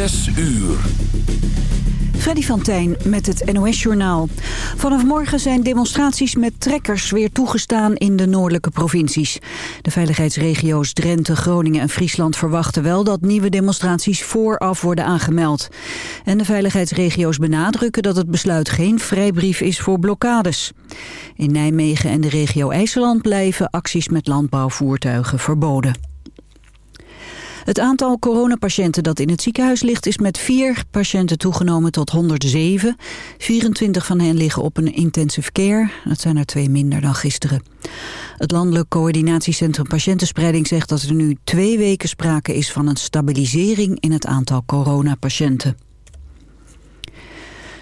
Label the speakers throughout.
Speaker 1: Zes uur.
Speaker 2: Freddy van Tijn met het NOS-journaal. Vanaf morgen zijn demonstraties met trekkers weer toegestaan in de noordelijke provincies. De veiligheidsregio's Drenthe, Groningen en Friesland verwachten wel dat nieuwe demonstraties vooraf worden aangemeld. En de veiligheidsregio's benadrukken dat het besluit geen vrijbrief is voor blokkades. In Nijmegen en de regio IJsseland blijven acties met landbouwvoertuigen verboden. Het aantal coronapatiënten dat in het ziekenhuis ligt is met vier patiënten toegenomen tot 107. 24 van hen liggen op een intensive care. Dat zijn er twee minder dan gisteren. Het Landelijk Coördinatiecentrum Patiëntenspreiding zegt dat er nu twee weken sprake is van een stabilisering in het aantal coronapatiënten.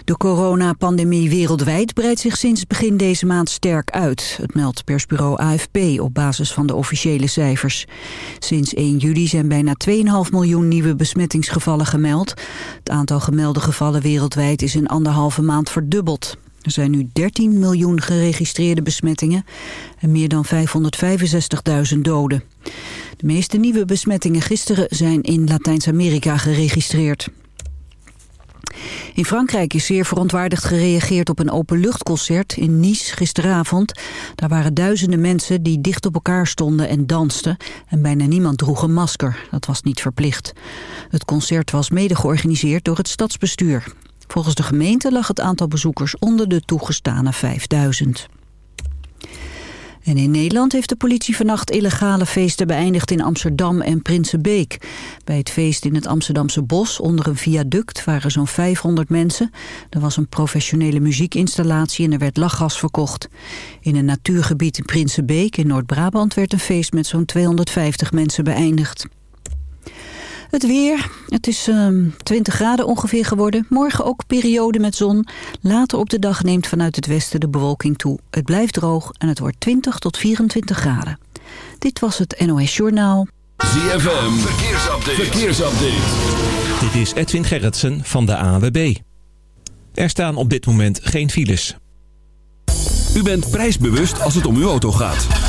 Speaker 2: De coronapandemie wereldwijd breidt zich sinds begin deze maand sterk uit. Het meldt persbureau AFP op basis van de officiële cijfers. Sinds 1 juli zijn bijna 2,5 miljoen nieuwe besmettingsgevallen gemeld. Het aantal gemelde gevallen wereldwijd is in anderhalve maand verdubbeld. Er zijn nu 13 miljoen geregistreerde besmettingen en meer dan 565.000 doden. De meeste nieuwe besmettingen gisteren zijn in Latijns-Amerika geregistreerd. In Frankrijk is zeer verontwaardigd gereageerd op een openluchtconcert in Nice gisteravond. Daar waren duizenden mensen die dicht op elkaar stonden en dansten. En bijna niemand droeg een masker. Dat was niet verplicht. Het concert was mede georganiseerd door het stadsbestuur. Volgens de gemeente lag het aantal bezoekers onder de toegestane 5000. In Nederland heeft de politie vannacht illegale feesten beëindigd in Amsterdam en Prinsenbeek. Bij het feest in het Amsterdamse Bos onder een viaduct waren zo'n 500 mensen. Er was een professionele muziekinstallatie en er werd lachgas verkocht. In een natuurgebied in Prinsenbeek in Noord-Brabant werd een feest met zo'n 250 mensen beëindigd. Het weer, het is uh, ehm, 20 graden ongeveer geworden. Morgen ook periode met zon. Later op de dag neemt vanuit het westen de bewolking toe. Het blijft droog en het wordt 20 tot 24 graden. Dit was het NOS Journaal.
Speaker 1: ZFM, verkeersupdate. verkeersupdate.
Speaker 3: Dit is Edwin Gerritsen van de AWB. Er staan op dit moment geen files.
Speaker 1: U bent prijsbewust als het om uw auto gaat.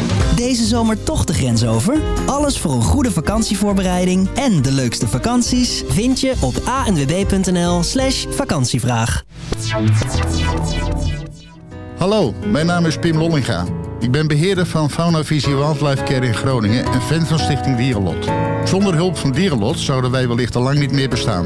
Speaker 4: Deze zomer toch de grens over? Alles voor een goede vakantievoorbereiding en de leukste vakanties vind je op anwb.nl slash vakantievraag.
Speaker 5: Hallo, mijn naam is Pim Lollinga. Ik ben beheerder van Fauna Visie Wildlife Care in Groningen en fan van Stichting Dierenlot. Zonder hulp van Dierenlot zouden wij wellicht al lang niet meer bestaan.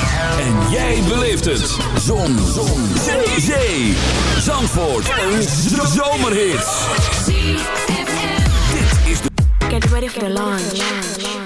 Speaker 1: En jij beleeft het. Zon. Zon. Zee. Zee. Zandvoort. Een zomerhit. Dit is.
Speaker 6: Get ready for the launch.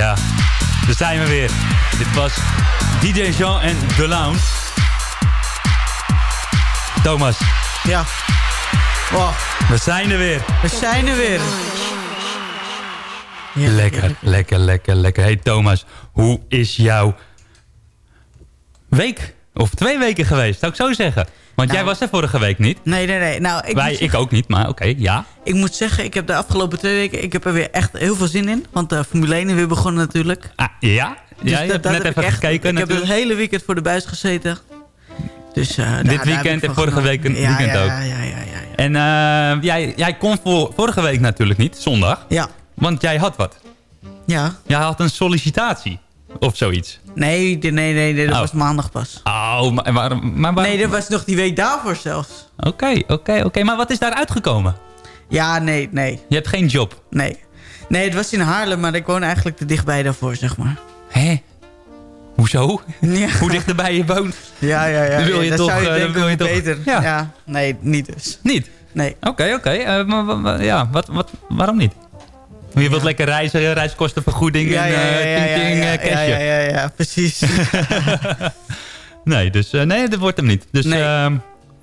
Speaker 7: Ja, daar zijn we weer. Dit was DJ Jean en The Lounge. Thomas,
Speaker 8: Ja. Wow,
Speaker 7: we zijn er weer.
Speaker 8: we zijn er weer.
Speaker 7: Lekker, lekker, lekker, lekker. Hey Thomas, hoe is jouw week? Of twee weken geweest, zou ik zo zeggen. Want jij
Speaker 8: Nou.
Speaker 7: was er vorige week niet.
Speaker 8: Nee, nee, nee. Nou, ik,
Speaker 7: Wij, ik ook niet, maar oké, ja.
Speaker 8: ik moet zeggen, ik heb de afgelopen twee weken... ik heb er weer echt heel veel zin in. Want de Formule 1 is weer begonnen natuurlijk.
Speaker 7: Ah, ja?
Speaker 8: Dus
Speaker 7: ja, je
Speaker 8: dat-
Speaker 7: hebt
Speaker 8: dat
Speaker 7: net
Speaker 8: heb
Speaker 7: even gekeken
Speaker 8: Ik heb het hele weekend voor de buis gezeten. Dus, eh, daar heb
Speaker 7: weekend en vorige week een
Speaker 8: ja,
Speaker 7: weekend
Speaker 8: ja,
Speaker 7: ook.
Speaker 8: Ja, ja, ja, ja. ja.
Speaker 7: En eh, jij, jij kon voor, vorige week natuurlijk niet, zondag.
Speaker 8: Ja,
Speaker 7: Want jij had wat.
Speaker 8: ja.
Speaker 7: Jij had een sollicitatie. Of zoiets.
Speaker 8: Nee, nee, nee, nee dat
Speaker 7: Oh.
Speaker 8: was maandag pas.
Speaker 7: Oh, maar, waarom- maar,
Speaker 8: Nee, dat was nog die week daarvoor zelfs.
Speaker 7: Oké, oké, oké. Maar wat is daar uitgekomen?
Speaker 8: Ja, nee, nee,
Speaker 7: Je hebt geen job.
Speaker 8: nee. Nee, het was in Haarlem, maar ik woon eigenlijk te dichtbij daarvoor, zeg maar.
Speaker 7: Hè? Hoezo?
Speaker 8: Ja.
Speaker 7: Hoe dichterbij je woont?
Speaker 8: Ja, ja, ja.
Speaker 7: Dan wil je
Speaker 8: dat
Speaker 7: toch,
Speaker 8: zou je
Speaker 7: eh, dan
Speaker 8: denken
Speaker 7: wil je
Speaker 8: hoe
Speaker 7: toch-
Speaker 8: beter.
Speaker 7: Ja.
Speaker 8: Ja. nee, niet dus.
Speaker 7: Niet?
Speaker 8: Nee.
Speaker 7: Oké, oké. Eh, maar- ja, wat, wat, waarom niet? Je wilt
Speaker 8: Ja.
Speaker 7: lekker reizen, reiskostenvergoeding
Speaker 8: Ja,
Speaker 7: en
Speaker 8: ja, ja,
Speaker 7: eh, eh,
Speaker 8: ja,
Speaker 7: cashje.
Speaker 8: ja, precies.
Speaker 7: Nee, dus eh, nee, dat wordt hem niet. Dus
Speaker 8: Nee.
Speaker 7: ehm,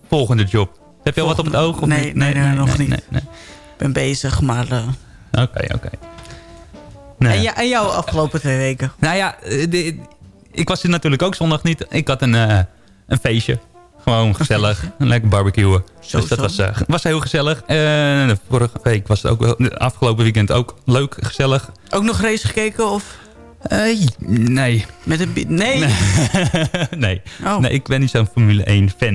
Speaker 7: volgende job. Heb je al wat op het oog? Of
Speaker 8: Nee,
Speaker 7: niet?
Speaker 8: nee, nee, nog niet.
Speaker 7: Nee, nee.
Speaker 8: Ik ben bezig, maar...
Speaker 7: Oké, oké. Nee.
Speaker 8: En, ja, en jou afgelopen twee weken?
Speaker 7: Nou ja, de- ik was er natuurlijk ook zondag niet. Ik had een, een feestje. Gewoon gezellig. Lekker barbecuen.
Speaker 8: Zo,
Speaker 7: dus dat
Speaker 8: zo.
Speaker 7: was, eh, was heel gezellig. De vorige week was het ook wel... afgelopen weekend ook leuk, gezellig.
Speaker 8: Ook nog race gekeken of
Speaker 7: Eh, nee.
Speaker 8: met een... bi- Nee.
Speaker 7: nee.
Speaker 8: Oh.
Speaker 7: nee, ik ben niet zo'n Formule 1 fan.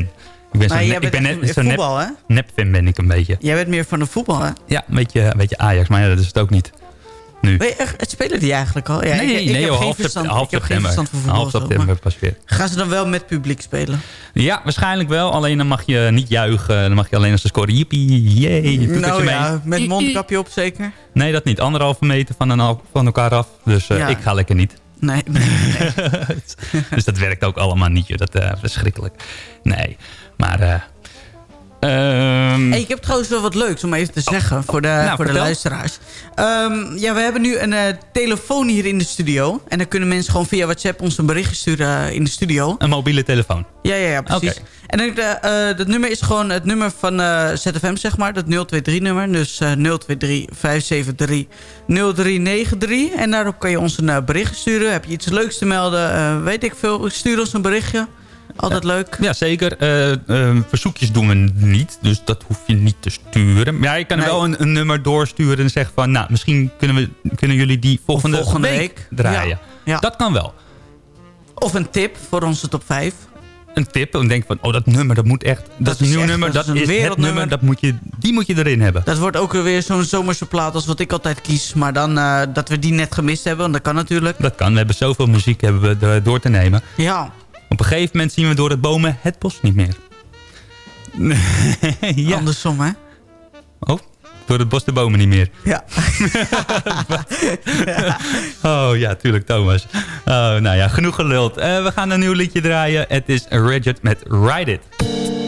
Speaker 7: Ik ben zo'n ik ben net nep,
Speaker 8: voetbal, hè?
Speaker 7: nep fan ben ik een beetje.
Speaker 8: Jij bent meer van de voetbal, hè?
Speaker 7: Ja, een beetje, een beetje Ajax, maar ja, dat is het ook niet. Nu.
Speaker 8: Ben je echt, het spelen die eigenlijk al? Ja,
Speaker 7: nee,
Speaker 8: ik,
Speaker 7: nee,
Speaker 8: ik
Speaker 7: nee,
Speaker 8: heb
Speaker 7: joh, half,
Speaker 8: verstand,
Speaker 7: half
Speaker 8: ik heb geen
Speaker 7: september.
Speaker 8: verstand van voetbal.
Speaker 7: half
Speaker 8: zo,
Speaker 7: september
Speaker 8: maar
Speaker 7: pas weer.
Speaker 8: Gaan ze dan wel met publiek spelen?
Speaker 7: Ja, waarschijnlijk wel. Alleen dan mag je niet juichen. Dan mag je alleen als ze scoren. Jippie, jee.
Speaker 8: nou
Speaker 7: mee.
Speaker 8: ja, met mondkapje op zeker?
Speaker 7: Nee, dat niet. Anderhalve meter van, een, van elkaar af. Dus eh,
Speaker 8: Ja.
Speaker 7: ik ga lekker niet.
Speaker 8: Nee, nee, nee.
Speaker 7: dus dat werkt ook allemaal niet. joh. Dat is verschrikkelijk. Nee. Maar eh, Ehm,
Speaker 8: Hey, ik heb trouwens wel wat leuks om even te zeggen voor de,
Speaker 7: nou,
Speaker 8: voor de luisteraars. Ehm, ja, we hebben nu een eh, telefoon hier in de studio. En dan kunnen mensen gewoon via WhatsApp ons een berichtje sturen eh, in de studio.
Speaker 7: Een mobiele telefoon.
Speaker 8: Ja, ja, ja, precies. En dan, eh, dat nummer is gewoon het nummer van ZFM, zeg maar. Dat 023-nummer. Dus eh 023-573-0393. En daarop kan je ons een berichtje sturen. Heb je iets leuks te melden? weet ik veel. Stuur ons een berichtje. Altijd leuk.
Speaker 7: Ja, zeker. Eh, eh, verzoekjes doen we niet, dus dat hoef je niet te sturen. Maar ja, je kan
Speaker 8: Nee.
Speaker 7: wel een, een nummer doorsturen en zeggen van... nou, misschien kunnen, we, kunnen jullie die volgende,
Speaker 8: volgende
Speaker 7: week,
Speaker 8: week.
Speaker 7: draaien.
Speaker 8: Ja.
Speaker 7: Dat kan wel.
Speaker 8: Of een tip voor onze top 5.
Speaker 7: Een tip, en denk van, oh, dat nummer, dat moet echt... Dat,
Speaker 8: Dat
Speaker 7: is een nieuw nummer,
Speaker 8: dat is een
Speaker 7: is het nummer, dat moet je, die moet je erin hebben.
Speaker 8: Dat wordt ook weer zo'n zomerse plaat als wat ik altijd kies. Maar dan eh, dat we die net gemist hebben. Want dat kan natuurlijk.
Speaker 7: Dat kan, we hebben zoveel muziek hebben we door te nemen.
Speaker 8: Ja.
Speaker 7: Op een gegeven moment zien we door het bomen het bos niet meer. ja.
Speaker 8: Andersom, hè?
Speaker 7: Oh, door het bos de bomen niet meer.
Speaker 8: Ja.
Speaker 7: Oh ja, tuurlijk Thomas. Oh, nou ja, genoeg geluld. Eh, we gaan een nieuw liedje draaien. Het is Rigid met Ride
Speaker 9: It.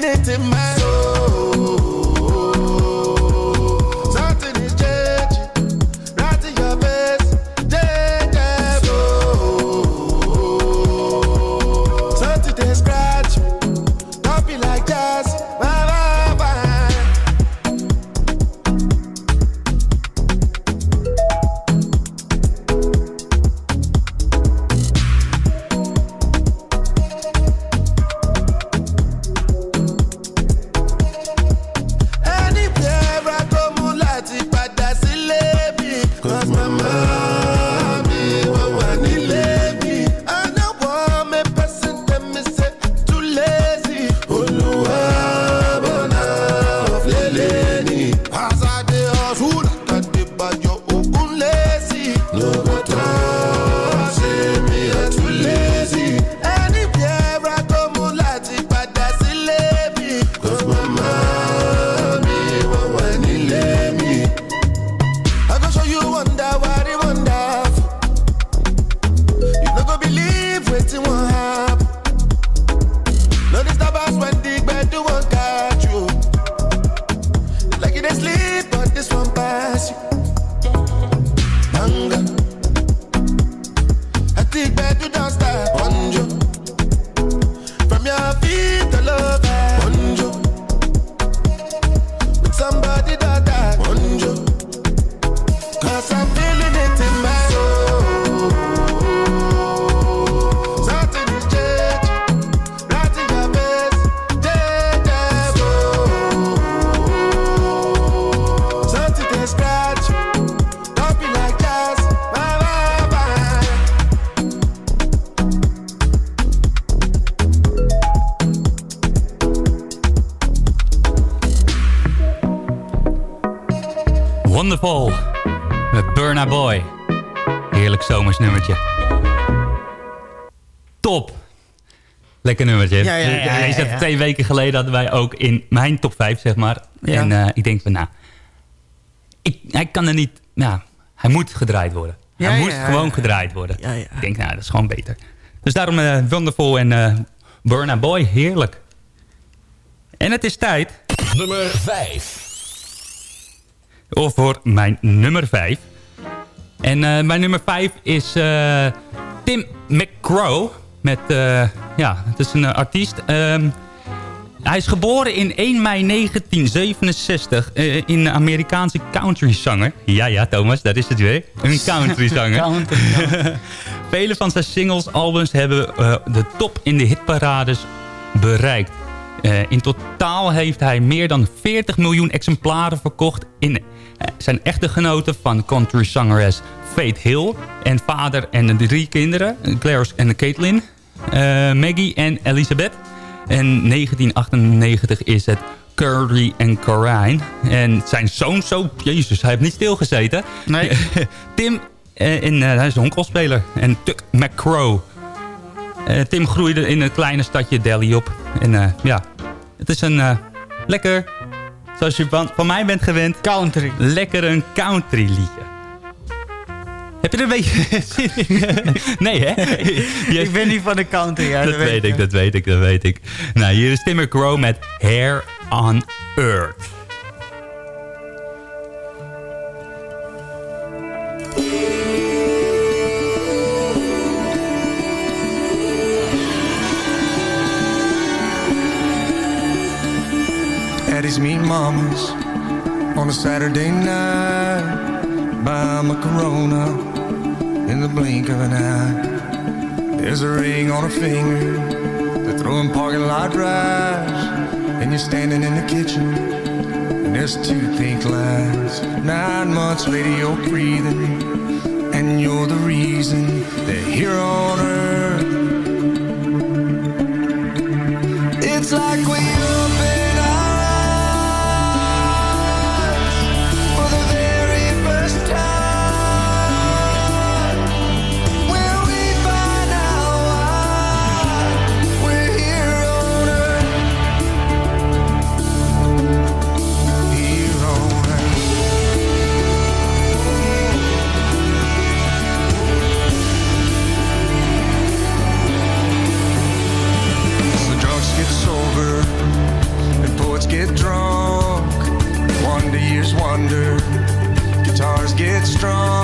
Speaker 10: Feeling it in my Wonderful.
Speaker 7: Met Burna Boy. Heerlijk zomersnummertje. Top. Lekker nummertje.
Speaker 8: Ja, ja, ja, ja,
Speaker 7: Deze
Speaker 8: ja.
Speaker 7: twee weken geleden hadden wij ook in mijn top 5, zeg maar.
Speaker 8: Ja.
Speaker 7: En eh, ik denk van, nou... Ik, hij kan er niet... Nou, hij moet gedraaid worden. Hij
Speaker 8: ja,
Speaker 7: gewoon
Speaker 8: ja.
Speaker 7: gedraaid worden.
Speaker 8: Ja, ja.
Speaker 7: Ik denk, nou, dat is gewoon beter. Dus daarom eh, Wonderful en eh Burna Boy. Heerlijk. En het is tijd...
Speaker 1: Nummer 5.
Speaker 7: Of voor mijn nummer 5. En eh, mijn nummer 5 is eh, Tim McCrow. Met, eh, ja, het is een artiest. Ehm, hij is geboren in 1 mei 1967 eh, in een Amerikaanse countryzanger. Ja, ja, Thomas, daar is het weer. Een countryzanger. Vele van zijn singles, albums hebben de top in de hitparades bereikt. Eh, in totaal heeft hij meer dan 40 miljoen exemplaren verkocht... in eh, zijn echtgenoten van countryzangeres Faith Hill... en vader en de drie kinderen, Claire en Caitlin... eh, Maggie en Elizabeth. En 1998 is het Curry en Corrine. En zijn zoon zo... Jezus, hij heeft niet stilgezeten.
Speaker 8: Nee.
Speaker 7: Tim, en, hij is een honkbalspeler. En Tuck McCrow. Eh, Tim groeide in een kleine stadje Delhi op. En eh, ja, het is een eh, lekker, zoals je van, van mij bent gewend...
Speaker 8: Country.
Speaker 7: Lekker een country liedje. Heb je er een beetje zin in? Nee, hè?
Speaker 8: Ik ben niet van de country. Ja,
Speaker 7: dat weet ik, dat weet ik, dat weet ik. Nou, hier is Tim McGraw met Hair on Earth.
Speaker 11: Eddie's meet mamas on a Saturday night. Buy a Corona in the blink of an eye. There's a ring on her finger. They're throwing parking lot drives. And you're standing in the kitchen. And there's two pink lights. Nine months later, you're breathing. And you're the reason they're here on earth.
Speaker 12: strong.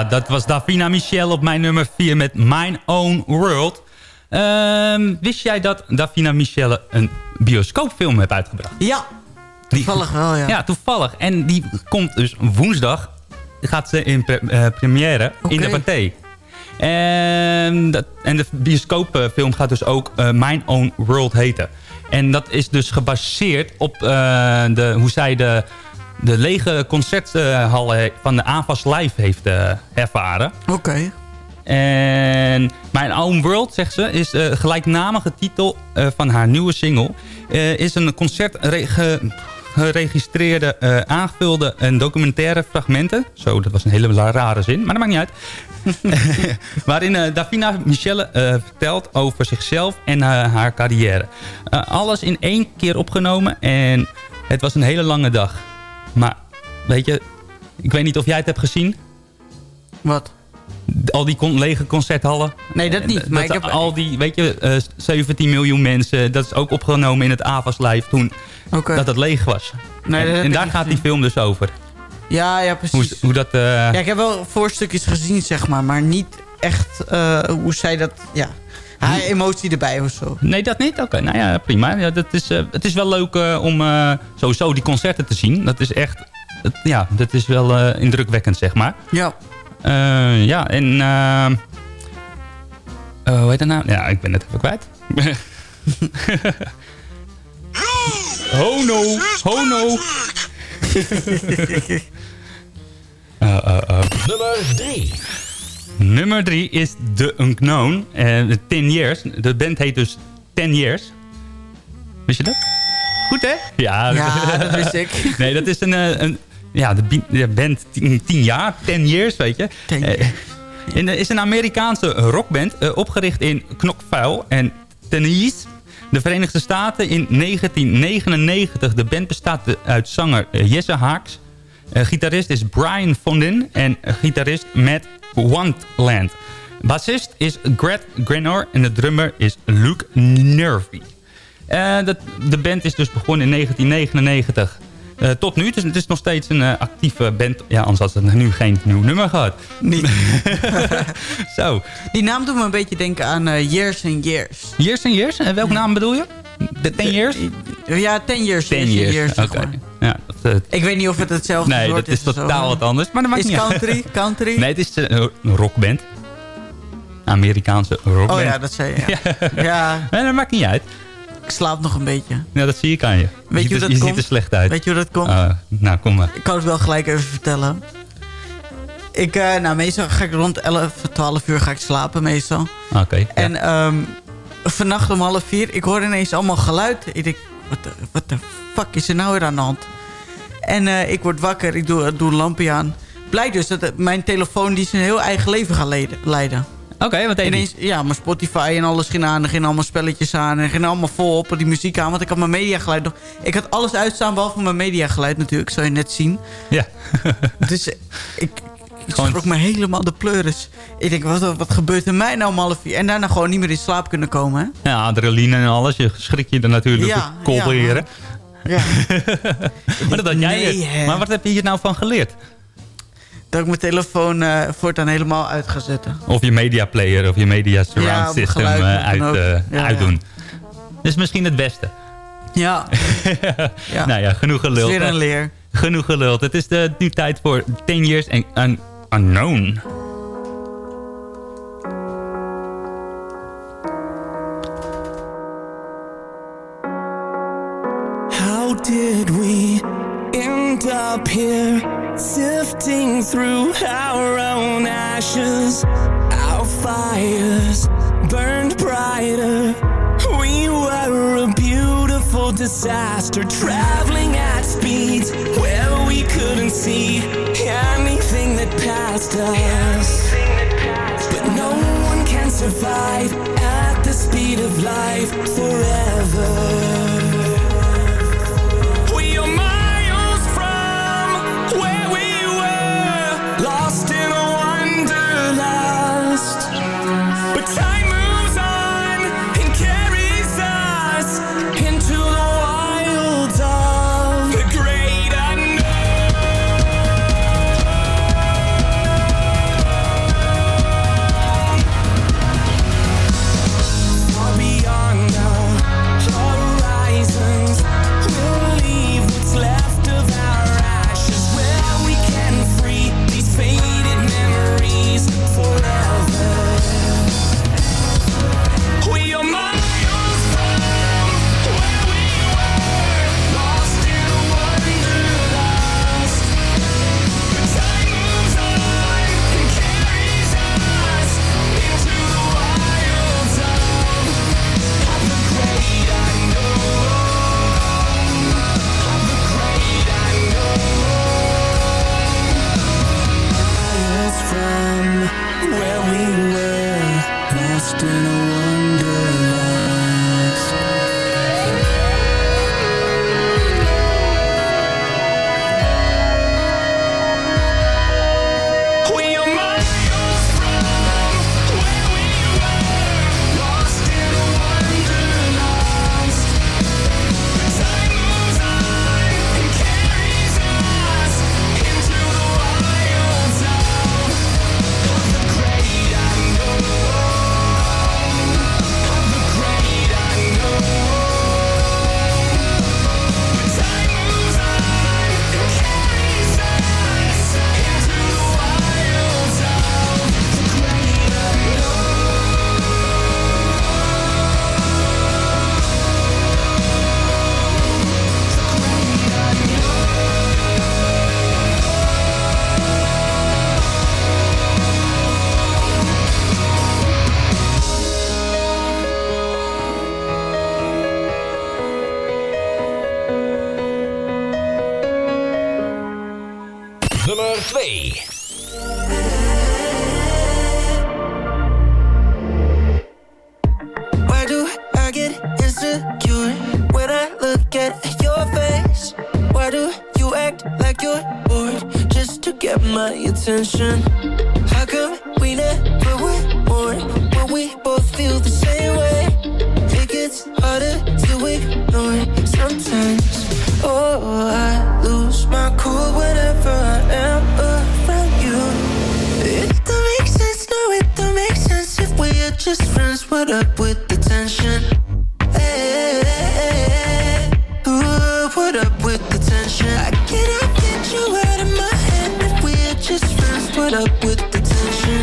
Speaker 7: Ja, dat was Davina Michel op mijn nummer 4 met Mine Own World. Ehm, wist jij dat Davina Michel een bioscoopfilm heeft uitgebracht?
Speaker 8: Ja, toevallig wel, ja.
Speaker 7: Ja, toevallig. En die komt dus woensdag. Gaat ze in pre- eh, première in de Pathé. En, dat, en de bioscoopfilm gaat dus ook My Own World heten. En dat is dus gebaseerd op eh, de, hoe zij de, de lege concerthallen van de AFAS Live heeft eh, ervaren.
Speaker 8: Oké.
Speaker 7: En My Own World, zegt ze, is de gelijknamige titel eh, van haar nieuwe single. Eh, is een concert re- ge- geregistreerde, eh, aangevulde en documentaire fragmenten. Zo, dat was een hele rare zin, maar dat maakt niet uit. Waarin eh, Davina Michelle eh, vertelt over zichzelf en eh, haar carrière. Eh, alles in één keer opgenomen en het was een hele lange dag. Maar weet je, ik weet niet of jij het hebt gezien.
Speaker 8: Wat?
Speaker 7: Al die con- lege concerthallen.
Speaker 8: Nee, dat niet, maar ik heb-
Speaker 7: Al die, weet je, eh, 17 miljoen mensen. Dat is ook opgenomen in het AVAS Live toen dat het leeg was.
Speaker 8: Nee,
Speaker 7: en daar gaat die film dus over.
Speaker 8: Ja, ja,
Speaker 7: Hoe,
Speaker 8: precies.
Speaker 7: hoe dat... eh,
Speaker 8: Ja, ik heb wel voorstukjes gezien, zeg maar. Maar niet echt eh, hoe zij dat... Ja, haar emotie erbij of zo.
Speaker 7: Nee, dat niet? Oké, nou ja, prima. Ja, dat is, eh, het is wel leuk eh, om eh, sowieso die concerten te zien. Dat is echt... het- ja, dat is wel eh, indrukwekkend, zeg maar.
Speaker 8: Ja.
Speaker 7: Eh, ja, en... hoe heet dat nou? Ja, ik ben het even kwijt. Hono! Hono! Uh, uh, uh.
Speaker 13: Nummer 3.
Speaker 7: Nummer 3 is The Unknown. eh 10 Years. De band heet dus 10 Years. Wist je dat? Goed, hè? Ja,
Speaker 8: Ja, dat wist ik.
Speaker 7: nee, dat is een... eh, een ja, de, band 10 jaar. 10 Years, weet je. Eh, en er is een Amerikaanse rockband. eh, opgericht in Knoxville en Tennessee. De Verenigde Staten in 1999. De band bestaat uit zanger eh, Jesse Haaks. Eh, gitarist is Brian Fondin en gitarist Matt Wandland. Bassist is Greg Grenor en de drummer is Luke Nervy. Eh, dat, de band is dus begonnen in 1999 eh, tot nu. Dus het is nog steeds een actieve band. Ja, anders had ze nu geen nieuw nummer gehad.
Speaker 8: Niet.
Speaker 7: Zo.
Speaker 8: Die naam doet me een beetje denken aan Years and Years.
Speaker 7: Years and Years? En welke naam bedoel je? De 10 Years?
Speaker 8: Ja, 10 Years.
Speaker 7: 10
Speaker 8: years,
Speaker 7: oké. Ja, eh,
Speaker 8: Ik weet niet of het hetzelfde
Speaker 7: nee,
Speaker 8: soort
Speaker 7: dat is totaal wat anders. Maar dat maakt
Speaker 8: Is
Speaker 7: niet uit.
Speaker 8: country? Country?
Speaker 7: Nee, het is eh, een rockband. Amerikaanse rockband.
Speaker 8: Oh ja, dat zei je. Ja. ja.
Speaker 7: Nee, dat maakt niet uit.
Speaker 8: Ik slaap nog een beetje.
Speaker 7: Ja, dat zie ik aan je.
Speaker 8: Weet je hoe dat
Speaker 7: je
Speaker 8: komt?
Speaker 7: ziet er slecht uit.
Speaker 8: Weet je hoe dat komt?
Speaker 7: Ah, nou, kom maar.
Speaker 8: Ik kan het wel gelijk even vertellen. Ik, eh, nou, meestal ga ik rond 11, 12 uur ga ik slapen meestal.
Speaker 7: Oké. ja.
Speaker 8: En ehm, vannacht om half vier, ik hoor ineens allemaal geluid. Ik denk, wat de, wat fuck is er nou weer aan de hand? En eh, ik word wakker, ik doe, doe een lampje aan. Blijkt dus dat mijn telefoon die zijn heel eigen leven gaat leiden-.
Speaker 7: Oké, wat deed die?
Speaker 8: Ineens, ja, mijn Spotify en alles ging aan. Er gingen allemaal spelletjes aan. En er ging allemaal vol op die muziek aan. Want ik had mijn mediageluid nog... Ik had alles uitstaan behalve mijn mediageluid natuurlijk. Zou je net zien.
Speaker 7: Ja.
Speaker 8: Dus eh, ik, ik schrok me helemaal de pleuris. Ik denk, wat, wat gebeurt er mij nou om half vier? En daarna gewoon niet meer in slaap kunnen komen, hè?
Speaker 7: Ja, adrenaline en alles. Je schrik je er natuurlijk
Speaker 8: Ja. Ja.
Speaker 7: maar dat had jij
Speaker 8: nee.
Speaker 7: Maar wat heb je hier nou van geleerd?
Speaker 8: Dat ik mijn telefoon eh, voortaan helemaal uit ga zetten.
Speaker 7: Of je media player of je media surround
Speaker 8: Ja,
Speaker 7: system eh, uit,
Speaker 8: Ja, ja.
Speaker 7: uitdoen. Dat is misschien het beste.
Speaker 8: Ja.
Speaker 7: Nou ja, genoeg geluld.
Speaker 8: weer een leer.
Speaker 7: Genoeg geluld. Het is de, nu tijd voor 10 Years un, Unknown.
Speaker 14: How did we end up here, sifting through our own ashes? Our fires burned brighter. We were a beautiful disaster, traveling at speeds where we couldn't see passed us. But no one can survive at the speed of life forever.
Speaker 15: Up with the tension?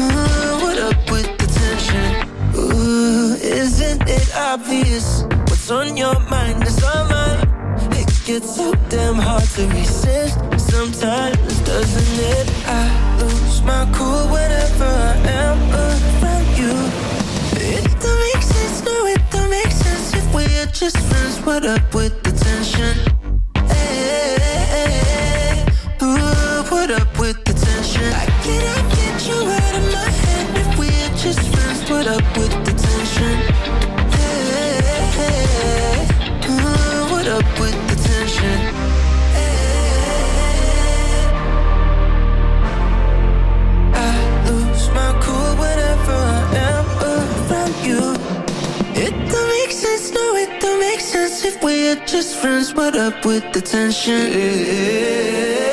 Speaker 15: Ooh, uh, what up with the tension? Ooh, isn't it obvious? What's on your mind is on mine. It gets so damn hard to resist sometimes, doesn't it? I lose my cool whenever I am around you. It don't make sense, no, it don't make sense if we're just friends. What up with the tension? Just friends. What up with the tension? Can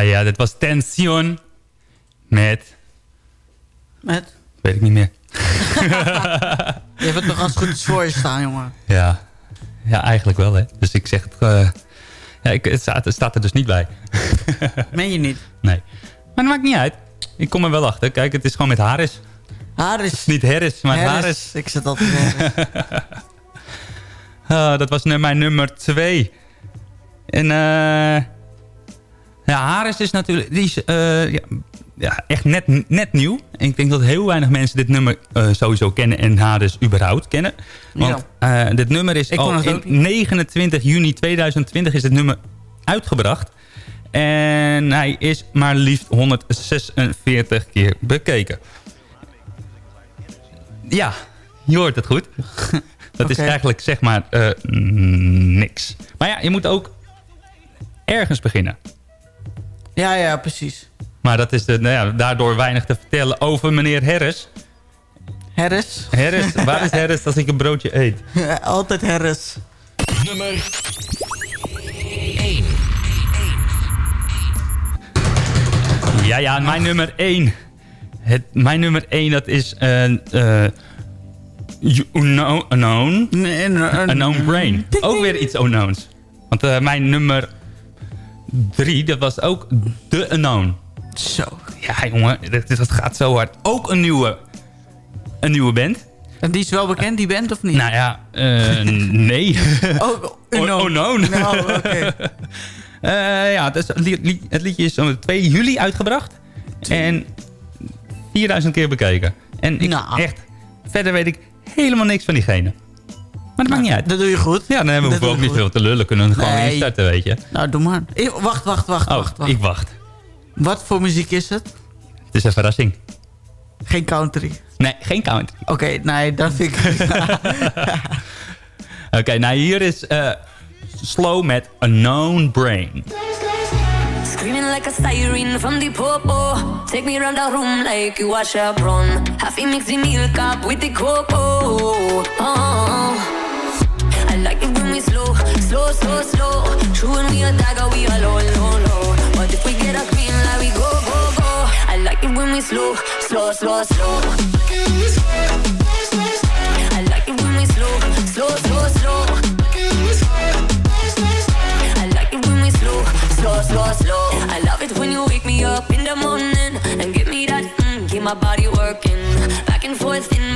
Speaker 7: Ja, dit was Tension met...
Speaker 8: Met?
Speaker 7: Weet ik niet meer.
Speaker 8: Je hebt het nog als goed voor je staan, jongen.
Speaker 7: Ja, ja eigenlijk wel, hè. Dus ik zeg het... eh, ja, ik, het, staat, het staat er dus niet bij.
Speaker 8: Meen je niet?
Speaker 7: Nee. Maar dat maakt niet uit. Ik kom er wel achter. Kijk, het is gewoon met Harris.
Speaker 8: Harris.
Speaker 7: Niet Harris, maar
Speaker 8: Harris.
Speaker 7: Harris.
Speaker 8: Ik zit altijd Harris.
Speaker 7: Ah, dat was nu mijn nummer twee. En eh ja, Harris is natuurlijk die is, eh, ja, ja, echt net, net nieuw. En ik denk dat heel weinig mensen dit nummer eh, sowieso kennen en Harris überhaupt kennen. Want eh, dit nummer is
Speaker 8: Ik
Speaker 7: al
Speaker 8: het
Speaker 7: in
Speaker 8: ook niet.
Speaker 7: 29 juni 2020 is dit nummer uitgebracht. En hij is maar liefst 146 keer bekeken. Ja, je hoort het goed. Dat is eigenlijk zeg maar niks. Maar ja, je moet ook ergens beginnen.
Speaker 8: Ja, ja, precies.
Speaker 7: Maar dat is de, nou ja, daardoor weinig te vertellen over meneer Harris.
Speaker 8: Harris?
Speaker 7: Harris, waar is Harris als ik een broodje eet?
Speaker 8: altijd Harris.
Speaker 13: Nummer 1.
Speaker 7: Ja, ja, mijn nummer 1. Het, mijn nummer 1, dat is een... eh you know- unknown. unknown Brain. Ook weer iets unknowns. Want eh, mijn nummer 3, dat was ook The Unknown.
Speaker 8: Zo.
Speaker 7: Ja, jongen, dat, dat gaat zo hard. Ook een nieuwe, een nieuwe band.
Speaker 8: En die is wel bekend, die band, of niet?
Speaker 7: Nou ja, eh, nee.
Speaker 8: Oh,
Speaker 7: unknown.
Speaker 8: Nou, oké.
Speaker 7: Eh, ja, het, is, het lied- het liedje is op 2 juli uitgebracht. En 4000 keer bekeken. En ik,
Speaker 8: Nou.
Speaker 7: echt, verder weet ik helemaal niks van diegene. Maar dat maakt niet uit.
Speaker 8: Dat doe je goed.
Speaker 7: Ja, dan hebben we
Speaker 8: Dat
Speaker 7: ook niet veel te lullen. Kunnen we gewoon
Speaker 8: Nee.
Speaker 7: instarten, weet je.
Speaker 8: Nou, doe maar. Eh, Wacht, wacht, wacht,
Speaker 7: Oh,
Speaker 8: wacht, wacht.
Speaker 7: ik wacht.
Speaker 8: Wat voor muziek is het?
Speaker 7: Het is een verrassing.
Speaker 8: Geen country.
Speaker 7: Nee, geen country.
Speaker 8: Oké, nee, dan vind ik...
Speaker 7: Oké, nou hier is eh, Slow met Unknown Brain.
Speaker 12: Screaming like a siren from the popo. Take me round the room like you a chaperone. Happy mix the milk up with the cocoa. Oh. I like it when we slow, slow, slow, slow. True when we a dagger, we a low, low, low. But if we get a green light, we go, go, go. I like it when we slow, slow, slow, slow. I like it when we slow, slow, slow, slow. I like it when we slow, slow, slow, slow. I love it when you wake me up in the morning and give me that, mm, my
Speaker 16: my body working. Back and forth in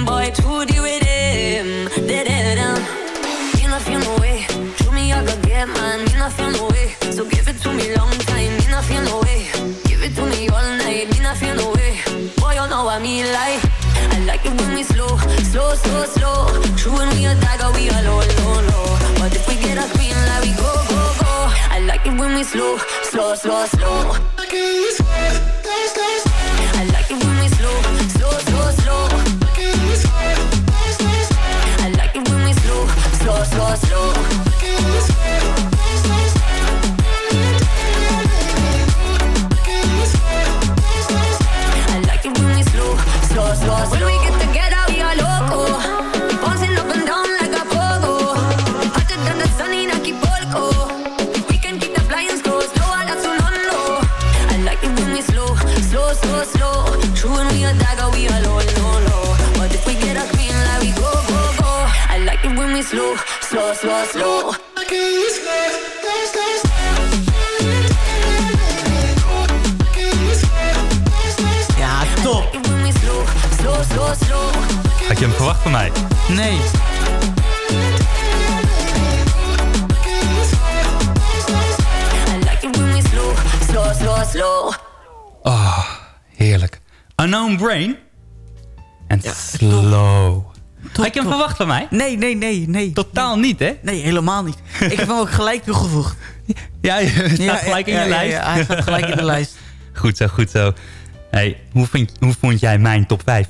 Speaker 16: slow, slow. True when we a dagger, we a low, low, low. But if we get a green light, we go, go, go. I like it when we slow, slow, slow, slow.
Speaker 7: Van mij?
Speaker 8: Nee.
Speaker 16: I like it when we slow, slow, slow, slow.
Speaker 7: Oh, heerlijk. Unknown Brain. En slow. Had je hem verwacht van mij?
Speaker 8: Nee, nee, nee, nee.
Speaker 7: Totaal niet, hè?
Speaker 8: Nee, helemaal niet. Ik heb hem ook gelijk toegevoegd.
Speaker 7: Ja, je staat gelijk in
Speaker 8: ja,
Speaker 7: lijst.
Speaker 8: Ja, hij staat gelijk in de lijst.
Speaker 7: Goed zo, goed zo. Hey, hoe, vind, hoe vond jij mijn top 5?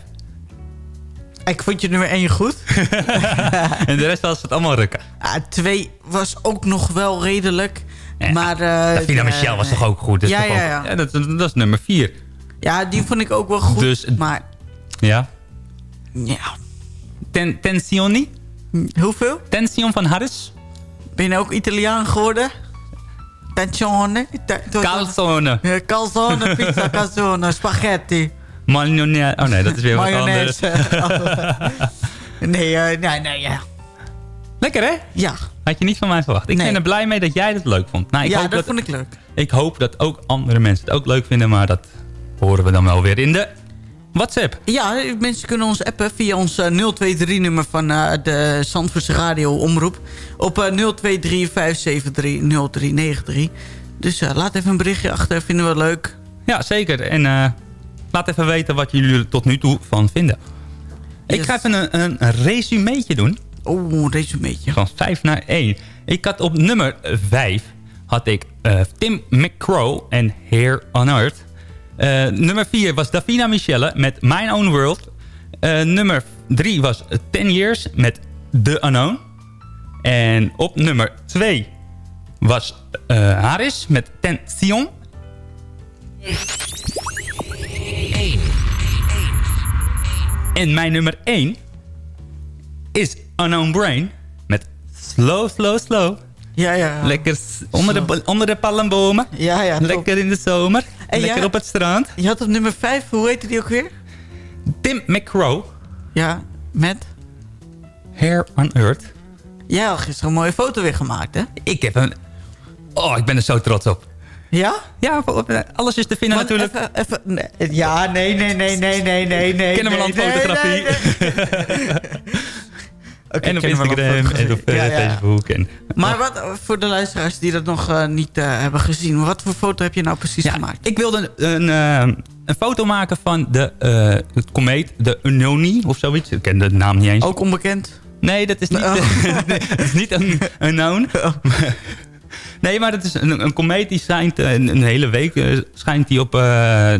Speaker 8: Ik vond je nummer 1 goed.
Speaker 7: en de rest was het allemaal rukken.
Speaker 8: Ah, twee was ook nog wel redelijk. maar... eh
Speaker 7: Davina Michel was toch ook goed?
Speaker 8: Ja,
Speaker 7: toch
Speaker 8: ja,
Speaker 7: ook-
Speaker 8: ja.
Speaker 7: dat, dat is nummer 4.
Speaker 8: Ja, die vond ik ook wel goed.
Speaker 7: Dus-
Speaker 8: maar
Speaker 7: Ja.
Speaker 8: ja.
Speaker 7: Ten, tensioni?
Speaker 8: Hoeveel?
Speaker 7: Tension van Harris?
Speaker 8: Ben je ook Italiaan geworden? Pensione?
Speaker 7: Calzone.
Speaker 8: Calzone, pizza, calzone, spaghetti.
Speaker 7: Mayonaise. Oh nee, dat is weer wat anders.
Speaker 8: Nee, eh, nee, nee, ja.
Speaker 7: Lekker hè?
Speaker 8: Ja.
Speaker 7: Had je niet van mij verwacht. Ik
Speaker 8: Nee.
Speaker 7: ben er blij mee dat jij het leuk vond. Nou, ik
Speaker 8: ja,
Speaker 7: hoop
Speaker 8: dat, vond ik leuk.
Speaker 7: Ik hoop dat ook andere mensen het ook leuk vinden. Maar dat horen we dan wel weer in de WhatsApp.
Speaker 8: Ja, mensen kunnen ons appen via ons eh, 023-nummer van eh, de Zandvoortse Radio Omroep. Op eh 023-573-0393. Dus eh, laat even een berichtje achter, vinden we leuk.
Speaker 7: Ja, zeker. En eh, laat even weten wat jullie er tot nu toe van vinden. Ik ga even een, een, een resumeetje doen.
Speaker 8: Oeh, een resumeetje.
Speaker 7: Van 5 naar 1. Ik had op nummer 5 had ik eh, Tim McCrow en Here on Earth. Eh, nummer 4 was Davina Michelle met My Own World. Eh, nummer 3 was 10 Years met The Unknown. En op nummer 2 was eh, Haris met Tension. En mijn nummer 1 is Unknown Brain met Slow, Slow, Slow.
Speaker 8: Ja, ja.
Speaker 7: Lekker onder de, onder de palmbomen.
Speaker 8: Ja, ja. top.
Speaker 7: Lekker in de zomer.
Speaker 8: En
Speaker 7: Lekker op het strand.
Speaker 8: Je had op nummer 5, hoe heette die ook weer?
Speaker 7: Tim McCrow.
Speaker 8: Ja, met?
Speaker 7: Hair on Earth.
Speaker 8: Jij had gisteren een mooie foto weer gemaakt, hè?
Speaker 7: Ik heb een... Oh, ik ben er zo trots op.
Speaker 8: Ja?
Speaker 7: Ja, alles is te vinden
Speaker 8: Want
Speaker 7: natuurlijk.
Speaker 8: Even, even, nee, ja, nee, nee, nee, nee, nee, nee, nee. Nee,
Speaker 7: fotografie.
Speaker 8: nee, nee.
Speaker 7: En op Instagram en op eh,
Speaker 8: Ja, ja.
Speaker 7: Facebook. En,
Speaker 8: Maar wat, voor de luisteraars die dat nog eh, niet eh, hebben gezien... wat voor foto heb je nou precies gemaakt?
Speaker 7: Ik wilde een, een, eh, een foto maken van de eh, het komeet, de Unknowni of zoiets. Ik ken de naam niet eens.
Speaker 8: Ook onbekend?
Speaker 7: Nee, dat is niet,
Speaker 8: Oh.
Speaker 7: nee, dat is niet een unknown. Nee, maar het is een, een komeet die schijnt eh, een, een hele week eh, schijnt die op, eh,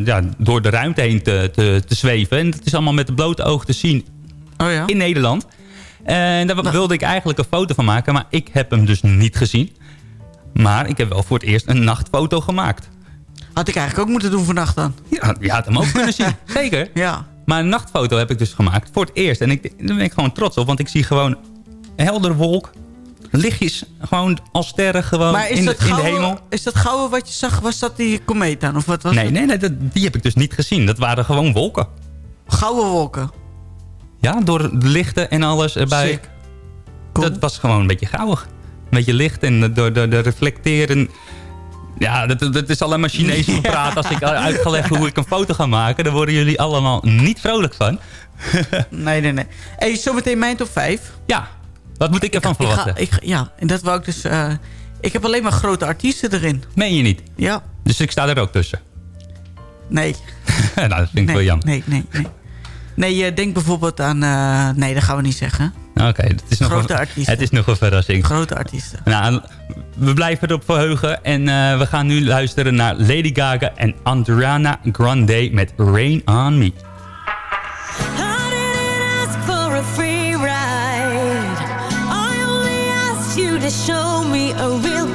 Speaker 7: ja, door de ruimte heen te, te, te zweven. En dat is allemaal met het blote oog te zien
Speaker 8: Oh ja?
Speaker 7: in Nederland. En daar wilde ik eigenlijk een foto van maken, maar ik heb hem dus niet gezien. Maar ik heb wel voor het eerst een nachtfoto gemaakt.
Speaker 8: Had ik eigenlijk ook moeten doen vannacht dan.
Speaker 7: Ja, je had hem ook kunnen zien, zeker.
Speaker 8: Ja.
Speaker 7: Maar een nachtfoto heb ik dus gemaakt voor het eerst. En ik, daar ben ik gewoon trots op, want ik zie gewoon een heldere wolk lichtjes gewoon als sterren gewoon in, de, in de hemel.
Speaker 8: Is dat gouden wat je zag, was dat die komeet dan? Of wat was
Speaker 7: nee, nee, nee dat, die heb ik dus niet gezien. Dat waren gewoon wolken.
Speaker 8: Gouden wolken?
Speaker 7: Ja, door de lichten en alles erbij. Dat was gewoon een beetje gauwig. Een beetje licht en door de, de reflecteren... Ja, dat, dat is alleen maar Chinees gepraat Als ik uitgelegd hoe ik een foto ga maken... dan worden jullie allemaal niet vrolijk van.
Speaker 8: nee, nee, nee. Hey, zometeen mijn top 5.
Speaker 7: Ja, wat moet ik ervan verwachten?
Speaker 8: Ik ja, en dat wou ik dus... Eh, ik heb alleen maar grote artiesten erin.
Speaker 7: Meen je niet?
Speaker 8: Ja.
Speaker 7: Dus ik sta er ook tussen?
Speaker 8: Nee.
Speaker 7: nou, dat vind ik wel jammer.
Speaker 8: Nee, nee, nee. Nee, denk bijvoorbeeld aan... Eh, nee, dat gaan we niet zeggen.
Speaker 7: Oké, het is nog
Speaker 8: Grote
Speaker 7: een,
Speaker 8: artiesten.
Speaker 7: Het is nog een verrassing.
Speaker 8: Grote artiesten.
Speaker 7: Nou, we blijven erop verheugen. En eh, we gaan nu luisteren naar Lady Gaga en Ariana Grande met Rain On Me.
Speaker 17: show me a real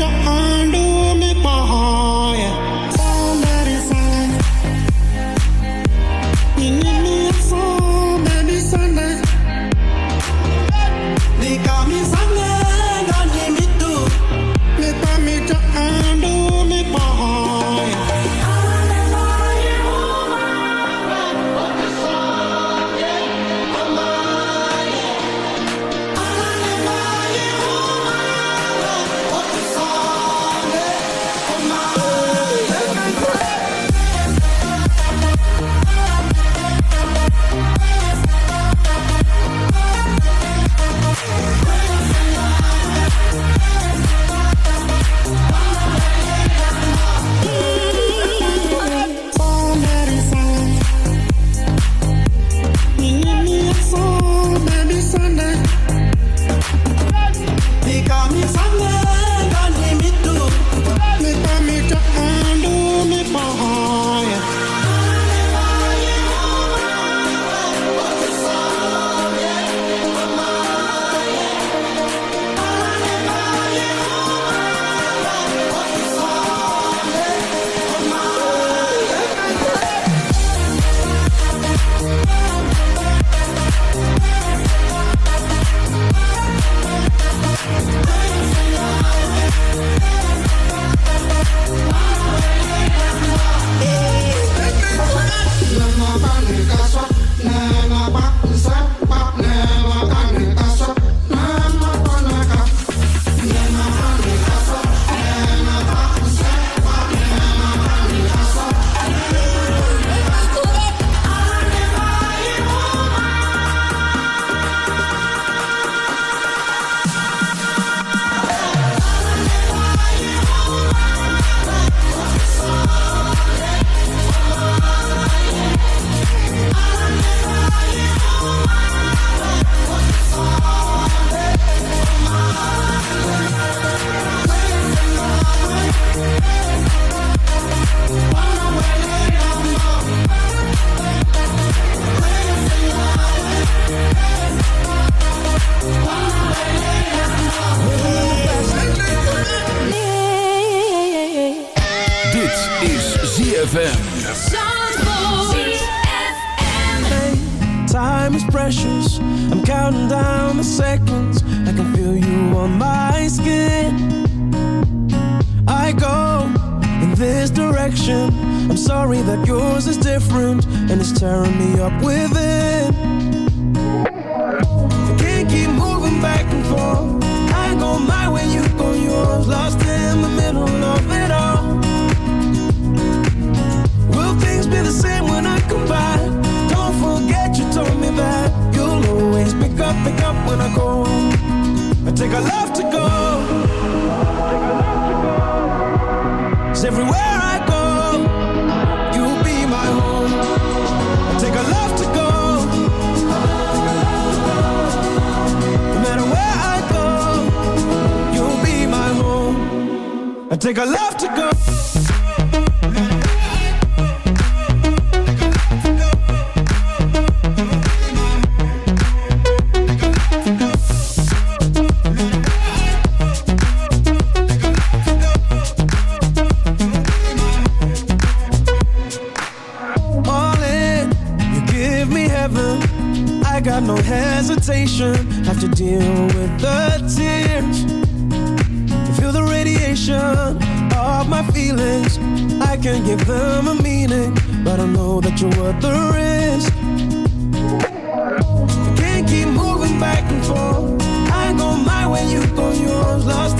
Speaker 17: don't
Speaker 11: got no hesitation. Have to deal with the tears. Feel the radiation of my feelings. I can give them a meaning, but I know that you're worth the risk. Can't keep moving back and forth. I go my way, you go yours. Lost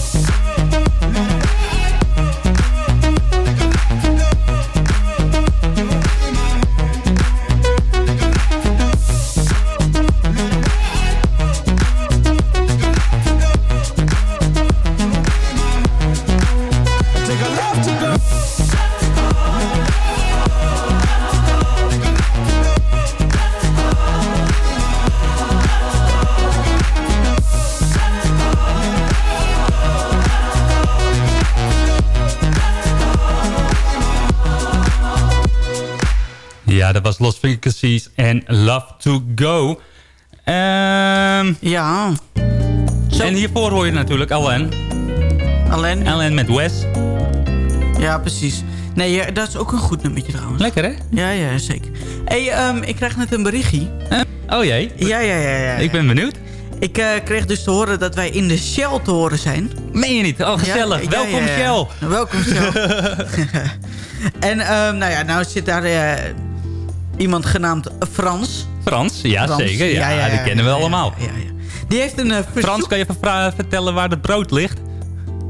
Speaker 11: To Go.
Speaker 7: Ehm,
Speaker 8: ja.
Speaker 7: En hiervoor hoor je natuurlijk Alain.
Speaker 8: Alain?
Speaker 7: Alain met Wes.
Speaker 8: Ja, precies. Nee, ja, dat is ook een goed nummertje trouwens.
Speaker 7: Lekker, hè?
Speaker 8: Ja, ja, zeker. hey, ehm, ik krijg net een berichtje.
Speaker 7: Oh jee.
Speaker 8: Ja, ja, ja. ja.
Speaker 7: Ik ben benieuwd.
Speaker 8: Ik eh, kreeg dus te horen dat wij in de Shell te horen zijn.
Speaker 7: Meen je niet? Oh, gezellig.
Speaker 8: Ja,
Speaker 7: Welkom,
Speaker 8: ja.
Speaker 7: Shell.
Speaker 8: Welkom, Shell. en ehm, nou ja, nou zit daar eh, iemand genaamd Frans.
Speaker 7: Frans, ja
Speaker 8: Frans.
Speaker 7: zeker. Ja, die kennen we
Speaker 8: ja,
Speaker 7: allemaal.
Speaker 8: Die heeft een eh, verzoek...
Speaker 7: Frans, kan je even vertellen waar het brood ligt?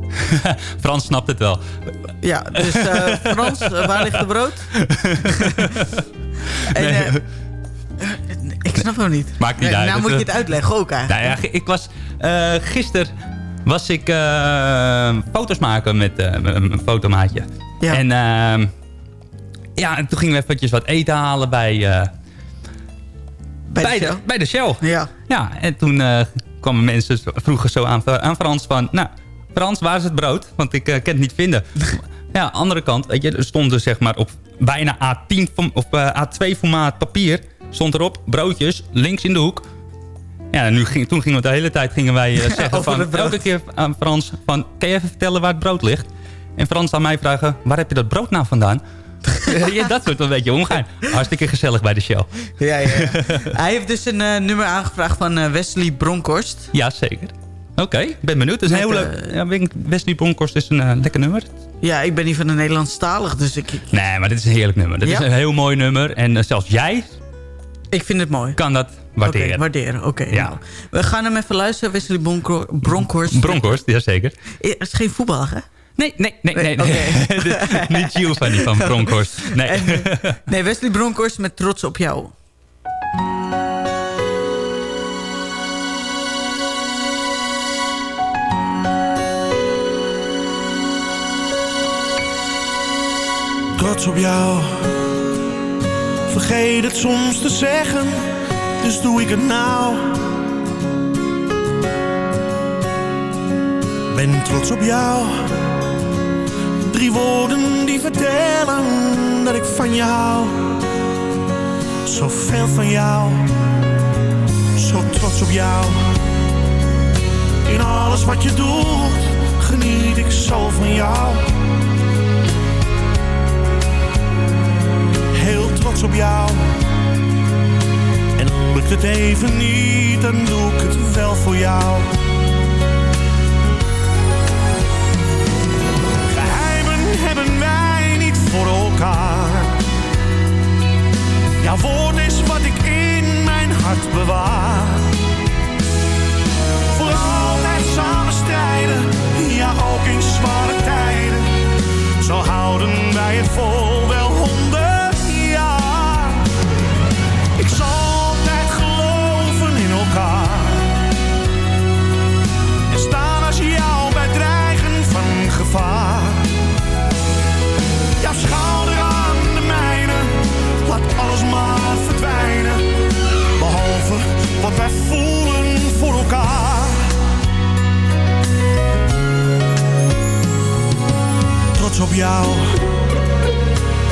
Speaker 7: Frans snapt het wel.
Speaker 8: Ja, dus eh, Frans, eh, waar ligt de brood? en,
Speaker 7: Nee.
Speaker 8: ik snap hem niet.
Speaker 7: Maakt niet
Speaker 8: Nee,
Speaker 7: uit.
Speaker 8: Nou
Speaker 7: Het,
Speaker 8: moet je het uitleggen ook eigenlijk.
Speaker 7: Nou ja, ik was... eh gisteren was ik foto's maken met een fotomaatje.
Speaker 8: Ja.
Speaker 7: En ehm, ja, en toen gingen we eventjes wat eten halen bij... eh,
Speaker 8: Bij de
Speaker 7: bij, de Shell.
Speaker 8: Ja.
Speaker 7: Ja, en toen eh, kwamen mensen vroegen zo aan, aan Frans van... Nou, Frans, waar is het brood? Want ik eh, kan het niet vinden. ja, andere kant, weet je, er stond dus zeg maar op bijna A10 form- of eh, A2 formaat papier... stond erop, broodjes, links in de hoek. Ja, en nu ging, toen gingen we de hele tijd gingen wij eh, zeggen van... Elke keer aan Frans van, kan je even vertellen waar het brood ligt? En Frans aan mij vragen, waar heb je dat brood nou vandaan? ja, dat soort een beetje omgaan. Hartstikke gezellig bij de show.
Speaker 8: Ja, ja. Hij heeft dus een eh, nummer aangevraagd van eh, Wesley Bronkhorst.
Speaker 7: Ja, zeker. Oké, ik ben benieuwd. Het is een heel leuk. Ja, Wesley Bronkhorst is een eh, lekker nummer.
Speaker 8: Ja, ik ben niet van de Nederlandstalig, dus ik, ik,
Speaker 7: Nee, maar dit is een heerlijk nummer. Dit
Speaker 8: Ja?
Speaker 7: is een heel mooi nummer. En eh, zelfs jij
Speaker 8: ik vind het mooi.
Speaker 7: kan dat waarderen.
Speaker 8: Oké, waarderen. Oké.
Speaker 7: Ja.
Speaker 8: nou. We gaan hem even luisteren, Wesley Bronkhor- Bronkhorst.
Speaker 7: Bronkhorst, jazeker.
Speaker 8: Eh, Het is geen voetbal, hè?
Speaker 7: Nee, nee, nee. nee, nee. Niet Giovanni van Bronkhorst. Nee.
Speaker 8: En, nee, Wesley Bronkhorst met trots op jou.
Speaker 11: Trots op jou,
Speaker 18: Vergeet het soms te zeggen, dus doe ik het nou. Ben trots op jou. Woorden die vertellen dat ik van je hou. Zoveel van jou. Zo trots op jou. In alles wat je doet, geniet ik zo van jou. Heel trots op jou. En lukt het even niet, dan doe ik het wel voor jou. Jouw woord is wat ik in mijn hart bewaar. Voor altijd samen strijden, ja ook in zware tijden. Zo houden wij het vol op jou.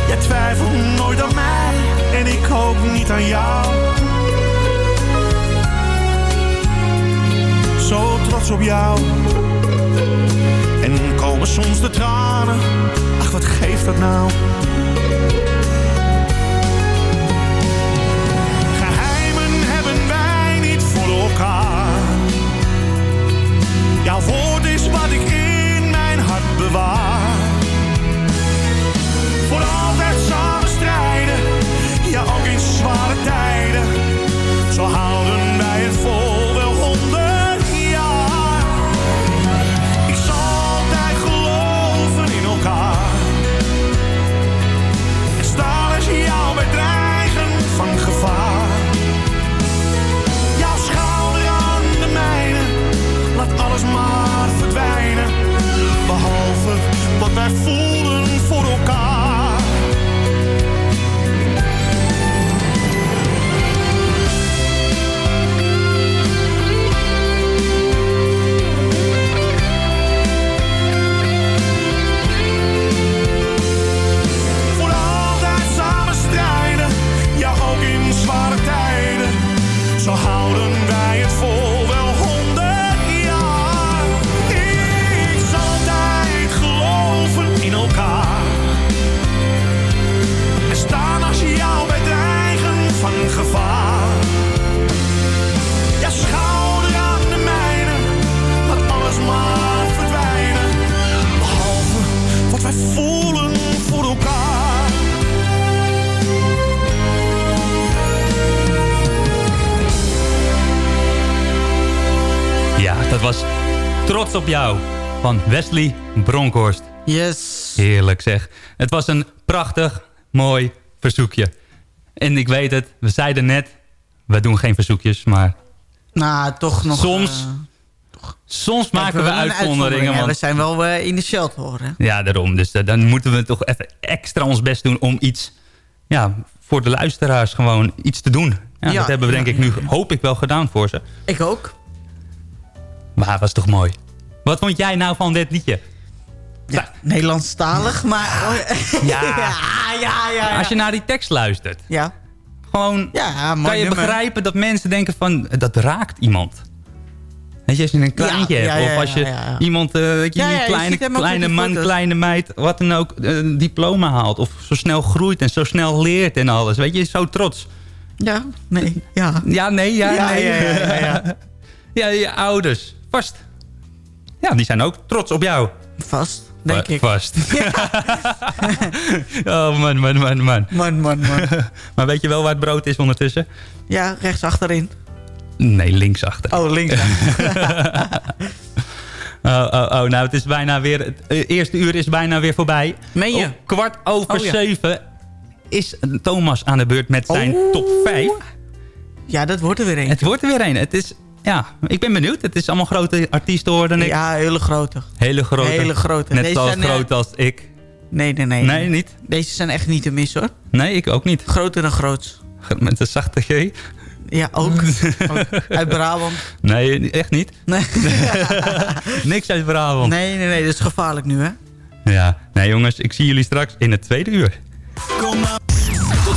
Speaker 18: Jij twijfelt nooit aan mij en ik ook niet aan jou. Zo trots op jou. En komen soms de tranen. Ach, wat geeft dat nou?
Speaker 7: Op jou van Wesley Bronkhorst.
Speaker 8: Yes.
Speaker 7: Heerlijk zeg. Het was een prachtig, mooi verzoekje. En ik weet het, we zeiden net, we doen geen verzoekjes, maar
Speaker 8: Nou, toch nog...
Speaker 7: soms,
Speaker 8: eh,
Speaker 7: soms
Speaker 8: kijk,
Speaker 7: maken we uitzonderingen. Want,
Speaker 8: We zijn wel eh, in de shell te horen.
Speaker 7: ja, daarom. Dus eh, dan moeten we toch even extra ons best doen om iets, ja, voor de luisteraars gewoon iets te doen. Ja,
Speaker 8: Ja,
Speaker 7: dat hebben we denk
Speaker 8: ja,
Speaker 7: ik nu, hoop ik wel gedaan voor ze.
Speaker 8: Ik ook.
Speaker 7: Maar het was toch mooi. Wat vond jij nou van dit liedje?
Speaker 8: Ja, Nederlandstalig, maar...
Speaker 7: Ja.
Speaker 8: ja, ja, ja.
Speaker 7: Als je naar die tekst luistert.
Speaker 8: Ja.
Speaker 7: Gewoon,
Speaker 8: Ja,
Speaker 7: kan je
Speaker 8: nummer.
Speaker 7: begrijpen dat mensen denken van, dat raakt iemand. Weet je, als je een kleintje
Speaker 8: Ja,
Speaker 7: hebt.
Speaker 8: ja, ja,
Speaker 7: of als je iemand, eh, weet je,
Speaker 8: je
Speaker 7: kleine, kleine man, kleine meid, wat dan ook, eh, een diploma haalt. Of zo snel groeit en zo snel leert en alles. Weet je, zo trots.
Speaker 8: Ja, nee, ja.
Speaker 7: Ja, nee, ja,
Speaker 8: Ja,
Speaker 7: nee.
Speaker 8: ja, ja, ja, ja.
Speaker 7: Ja, je ouders, vast. Ja, die zijn ook trots op jou.
Speaker 8: Vast, denk
Speaker 7: Va-
Speaker 8: ik.
Speaker 7: Vast. oh man, man, man, man.
Speaker 8: Man, man, man.
Speaker 7: maar weet je wel waar het brood is ondertussen?
Speaker 8: Ja, rechts achterin.
Speaker 7: Nee, linksachter.
Speaker 8: Oh, links.
Speaker 7: Oh, oh, oh, nou, het is bijna weer... Het eh, eerste uur is bijna weer voorbij.
Speaker 8: Meen je?
Speaker 7: Kwart over
Speaker 8: Oh, ja.
Speaker 7: zeven is Thomas aan de beurt met zijn
Speaker 8: Oh.
Speaker 7: top 5.
Speaker 8: Ja, dat wordt er weer een.
Speaker 7: Het wordt er weer een. Het is... Ja, ik ben benieuwd. Het is allemaal grote artiesten hoorde ik.
Speaker 8: Ja, hele grote.
Speaker 7: Hele grote.
Speaker 8: Hele grote.
Speaker 7: Net
Speaker 8: eh,
Speaker 7: groot als ik.
Speaker 8: Nee, nee, nee.
Speaker 7: Nee, niet?
Speaker 8: Deze zijn echt niet te missen hoor.
Speaker 7: Nee, ik ook niet.
Speaker 8: Groter dan groots.
Speaker 7: Met een zachte G?
Speaker 8: Ja, ook. Ook. Uit Brabant.
Speaker 7: Nee, echt niet.
Speaker 8: Nee.
Speaker 7: Niks uit Brabant.
Speaker 8: Nee, nee, nee. Dat is gevaarlijk nu hè.
Speaker 7: Ja, nee jongens, ik zie jullie straks in het tweede uur.
Speaker 1: Tot